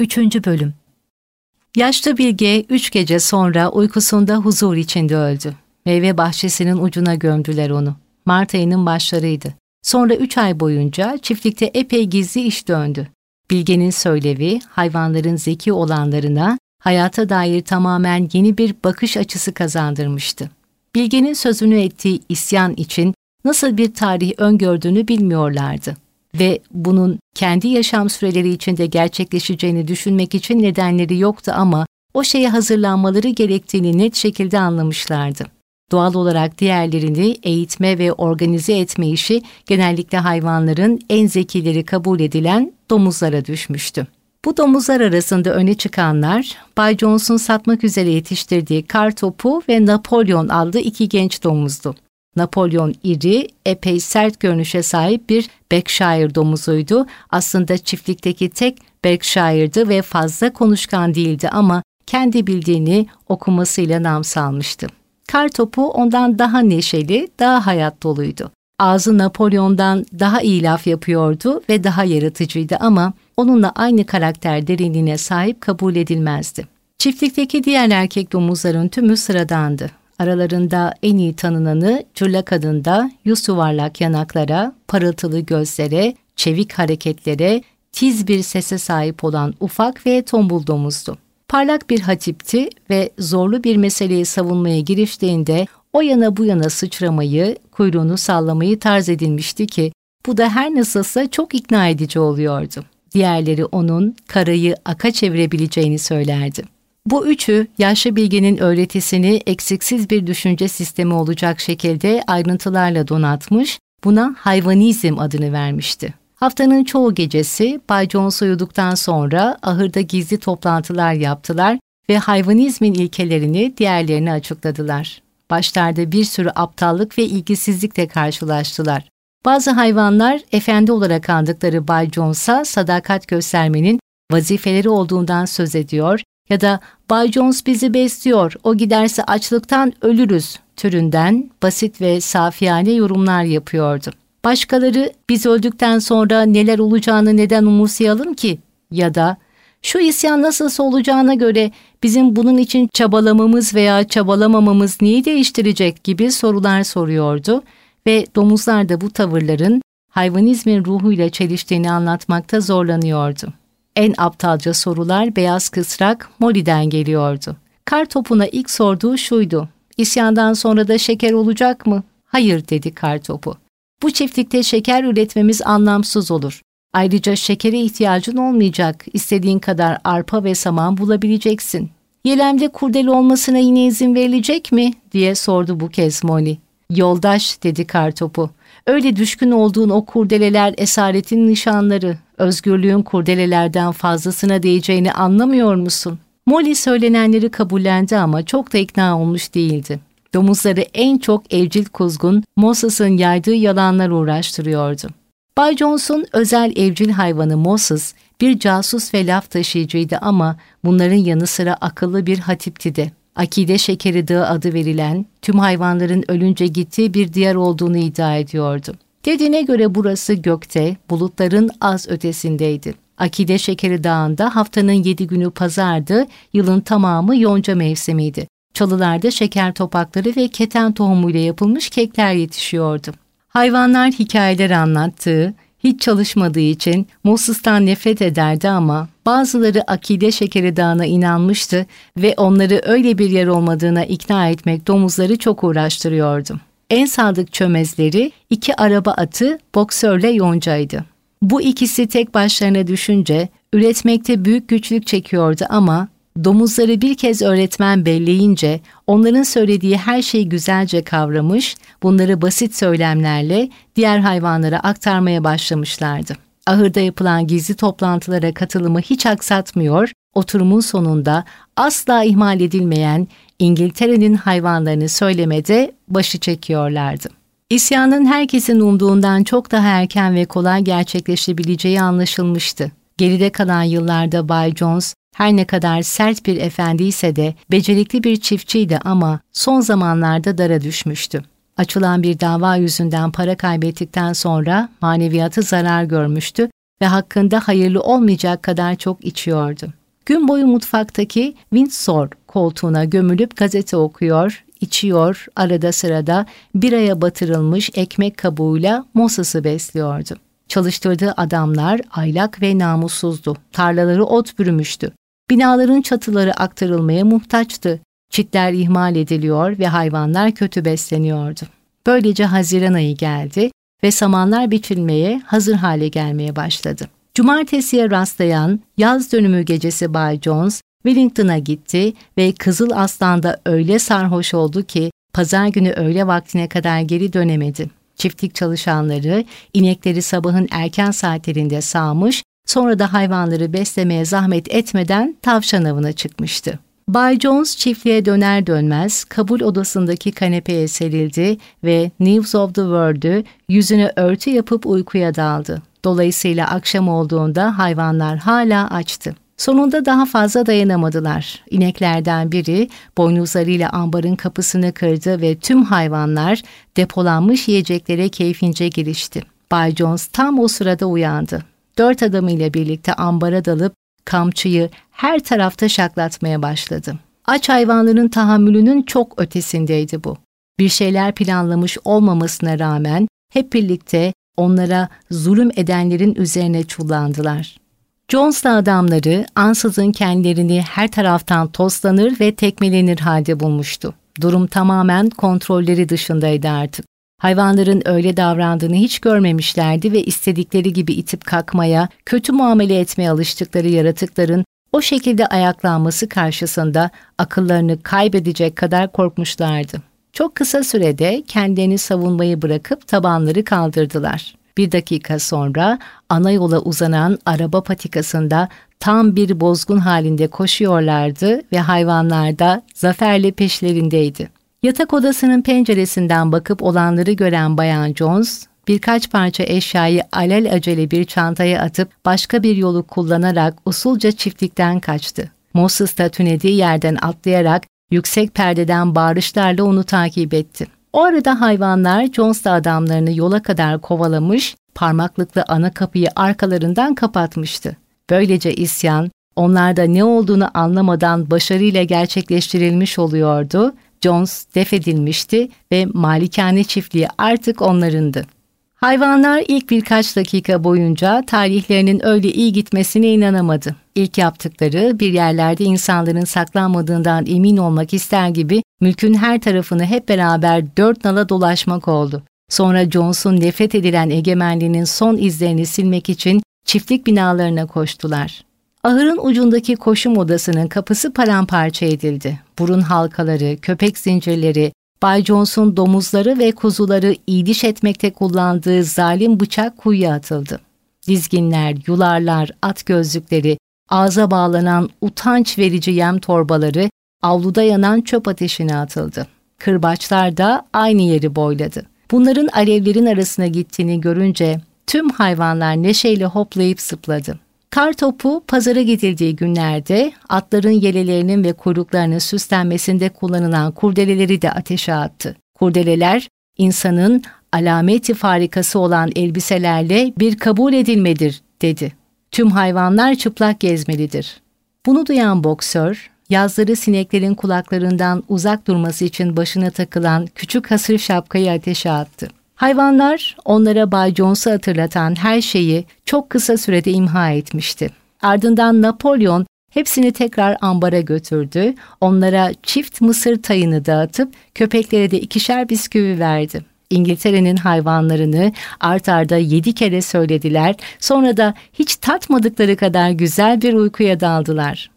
3. Bölüm Yaşlı Bilge üç gece sonra uykusunda huzur içinde öldü. Meyve bahçesinin ucuna gömdüler onu. Mart ayının başlarıydı. Sonra üç ay boyunca çiftlikte epey gizli iş döndü. Bilge'nin söylevi, hayvanların zeki olanlarına hayata dair tamamen yeni bir bakış açısı kazandırmıştı. Bilge'nin sözünü ettiği isyan için nasıl bir tarih öngördüğünü bilmiyorlardı ve bunun kendi yaşam süreleri içinde gerçekleşeceğini düşünmek için nedenleri yoktu ama o şeye hazırlanmaları gerektiğini net şekilde anlamışlardı. Doğal olarak diğerlerini eğitme ve organize etme işi genellikle hayvanların en zekileri kabul edilen domuzlara düşmüştü. Bu domuzlar arasında öne çıkanlar, Bay Jones'un satmak üzere yetiştirdiği kar topu ve Napolyon adlı iki genç domuzdu. Napolyon iri, epey sert görünüşe sahip bir Berkshire domuzuydu. Aslında çiftlikteki tek Berkshire'dı ve fazla konuşkan değildi ama kendi bildiğini okumasıyla nam salmıştı. Kar topu ondan daha neşeli, daha hayat doluydu. Ağzı Napolyon'dan daha iyi laf yapıyordu ve daha yaratıcıydı ama onunla aynı karakter derinliğine sahip kabul edilmezdi. Çiftlikteki diğer erkek domuzların tümü sıradandı. Aralarında en iyi tanınanı Cülla kadında yüz yuvarlak yanaklara, parıltılı gözlere, çevik hareketlere, tiz bir sese sahip olan ufak ve tombul domuzdu. Parlak bir hatipti ve zorlu bir meseleyi savunmaya giriştiğinde o yana bu yana sıçramayı, kuyruğunu sallamayı tarz edilmişti ki bu da her nasılsa çok ikna edici oluyordu. Diğerleri onun karayı aka çevirebileceğini söylerdi. Bu üçü yaşlı bilginin öğretisini eksiksiz bir düşünce sistemi olacak şekilde ayrıntılarla donatmış, buna hayvanizm adını vermişti. Haftanın çoğu gecesi Bay Jones uyuduktan sonra ahırda gizli toplantılar yaptılar ve hayvanizmin ilkelerini diğerlerine açıkladılar. Başlarda bir sürü aptallık ve ilgisizlikle karşılaştılar. Bazı hayvanlar efendi olarak andıkları Bay Jones'a sadakat göstermenin vazifeleri olduğundan söz ediyor ya da Bay Jones bizi besliyor, o giderse açlıktan ölürüz türünden basit ve safiyane yorumlar yapıyordu. Başkaları biz öldükten sonra neler olacağını neden umursayalım ki? Ya da şu isyan nasılsa olacağına göre bizim bunun için çabalamamız veya çabalamamamız neyi değiştirecek gibi sorular soruyordu ve domuzlar da bu tavırların hayvanizmin ruhuyla çeliştiğini anlatmakta zorlanıyordu. En aptalca sorular beyaz kısrak Molly'den geliyordu. Kar topuna ilk sorduğu şuydu. İsyandan sonra da şeker olacak mı? Hayır dedi kar topu. Bu çiftlikte şeker üretmemiz anlamsız olur. Ayrıca şekere ihtiyacın olmayacak. İstediğin kadar arpa ve saman bulabileceksin. Yelemde kurdele olmasına yine izin verilecek mi? diye sordu bu kez Molly. Yoldaş dedi kartopu. Öyle düşkün olduğun o kurdeleler esaretin nişanları. Özgürlüğün kurdelelerden fazlasına değeceğini anlamıyor musun? Molly söylenenleri kabullendi ama çok da ikna olmuş değildi. Domuzları en çok evcil kuzgun Moses'ın yaydığı yalanlar uğraştırıyordu. Bay Jones'un özel evcil hayvanı Moses bir casus ve laf taşıyıcıydı ama bunların yanı sıra akıllı bir hatipti de. Akide Şekeri Dağı adı verilen, tüm hayvanların ölünce gittiği bir diyar olduğunu iddia ediyordu. Dediğine göre burası gökte, bulutların az ötesindeydi. Akide Şekeri Dağı'nda haftanın yedi günü pazardı, yılın tamamı yonca mevsimiydi. Çalılarda şeker topakları ve keten tohumuyla yapılmış kekler yetişiyordu. Hayvanlar hikayeler anlattığı, hiç çalışmadığı için Moses'tan nefret ederdi ama bazıları Akide Şekeri Dağı'na inanmıştı ve onları öyle bir yer olmadığına ikna etmek domuzları çok uğraştırıyordu. En sadık çömezleri iki araba atı boksörle yoncaydı. Bu ikisi tek başlarına düşünce üretmekte büyük güçlük çekiyordu ama Domuzları bir kez öğretmen belleyince onların söylediği her şeyi güzelce kavramış, bunları basit söylemlerle diğer hayvanlara aktarmaya başlamışlardı. Ahırda yapılan gizli toplantılara katılımı hiç aksatmıyor, oturumun sonunda asla ihmal edilmeyen İngiltere'nin hayvanlarını söylemede başı çekiyorlardı. İsyanın herkesin umduğundan çok daha erken ve kolay gerçekleşebileceği anlaşılmıştı. Geride kalan yıllarda Bay Jones her ne kadar sert bir efendiyse de becerikli bir çiftçiydi ama son zamanlarda dara düşmüştü. Açılan bir dava yüzünden para kaybettikten sonra maneviyatı zarar görmüştü ve hakkında hayırlı olmayacak kadar çok içiyordu. Gün boyu mutfaktaki Windsor koltuğuna gömülüp gazete okuyor, içiyor, arada sırada biraya batırılmış ekmek kabuğuyla Moses'ı besliyordu. Çalıştırdığı adamlar aylak ve namussuzdu. Tarlaları ot bürümüştü. Binaların çatıları aktarılmaya muhtaçtı. Çitler ihmal ediliyor ve hayvanlar kötü besleniyordu. Böylece Haziran ayı geldi ve samanlar biçilmeye hazır hale gelmeye başladı. Cumartesiye rastlayan yaz dönümü gecesi Bay Jones, Wellington'a gitti ve Kızıl Aslan'da öyle sarhoş oldu ki pazar günü öğle vaktine kadar geri dönemedi. Çiftlik çalışanları inekleri sabahın erken saatlerinde sağmış, sonra da hayvanları beslemeye zahmet etmeden tavşan avına çıkmıştı. Bay Jones çiftliğe döner dönmez kabul odasındaki kanepeye serildi ve News of the World'ü yüzüne örtü yapıp uykuya daldı. Dolayısıyla akşam olduğunda hayvanlar hala açtı. Sonunda daha fazla dayanamadılar. İneklerden biri boynuzlarıyla ambarın kapısını kırdı ve tüm hayvanlar depolanmış yiyeceklere keyfince girişti. Bay Jones tam o sırada uyandı. Dört adamıyla birlikte ambara dalıp kamçıyı her tarafta şaklatmaya başladı. Aç hayvanların tahammülünün çok ötesindeydi bu. Bir şeyler planlamış olmamasına rağmen hep birlikte onlara zulüm edenlerin üzerine çullandılar. Jones'la adamları ansızın kendilerini her taraftan toslanır ve tekmelenir halde bulmuştu. Durum tamamen kontrolleri dışındaydı artık. Hayvanların öyle davrandığını hiç görmemişlerdi ve istedikleri gibi itip kalkmaya, kötü muamele etmeye alıştıkları yaratıkların o şekilde ayaklanması karşısında akıllarını kaybedecek kadar korkmuşlardı. Çok kısa sürede kendilerini savunmayı bırakıp tabanları kaldırdılar. Bir dakika sonra ana yola uzanan araba patikasında tam bir bozgun halinde koşuyorlardı ve hayvanlar da zaferle peşlerindeydi. Yatak odasının penceresinden bakıp olanları gören Bayan Jones, birkaç parça eşyayı alel acele bir çantaya atıp başka bir yolu kullanarak usulca çiftlikten kaçtı. Moses da tünediği yerden atlayarak yüksek perdeden bağırışlarla onu takip etti. O arada hayvanlar Jones'la adamlarını yola kadar kovalamış, parmaklıklı ana kapıyı arkalarından kapatmıştı. Böylece isyan, onlarda ne olduğunu anlamadan başarıyla gerçekleştirilmiş oluyordu Jones defedilmişti ve malikane çiftliği artık onlarındı. Hayvanlar ilk birkaç dakika boyunca tarihlerinin öyle iyi gitmesine inanamadı. İlk yaptıkları bir yerlerde insanların saklanmadığından emin olmak ister gibi mülkün her tarafını hep beraber dört nala dolaşmak oldu. Sonra Jones'un nefret edilen egemenliğinin son izlerini silmek için çiftlik binalarına koştular. Ahırın ucundaki koşum odasının kapısı paramparça edildi. Burun halkaları, köpek zincirleri, Bay Jones'un domuzları ve kuzuları iyiliş etmekte kullandığı zalim bıçak kuyuya atıldı. Dizginler, yularlar, at gözlükleri, ağza bağlanan utanç verici yem torbaları avluda yanan çöp ateşine atıldı. Kırbaçlar da aynı yeri boyladı. Bunların alevlerin arasına gittiğini görünce tüm hayvanlar neşeyle hoplayıp zıpladı. Kar topu pazara gidildiği günlerde atların yelelerinin ve kuyruklarının süslenmesinde kullanılan kurdeleleri de ateşe attı. Kurdeleler insanın alameti farikası olan elbiselerle bir kabul edilmedir dedi. Tüm hayvanlar çıplak gezmelidir. Bunu duyan boksör, yazları sineklerin kulaklarından uzak durması için başına takılan küçük hasır şapkayı ateşe attı. Hayvanlar onlara Bay Jones'u hatırlatan her şeyi çok kısa sürede imha etmişti. Ardından Napolyon hepsini tekrar ambara götürdü, onlara çift mısır tayını dağıtıp köpeklere de ikişer bisküvi verdi. İngiltere'nin hayvanlarını art arda yedi kere söylediler, sonra da hiç tatmadıkları kadar güzel bir uykuya daldılar.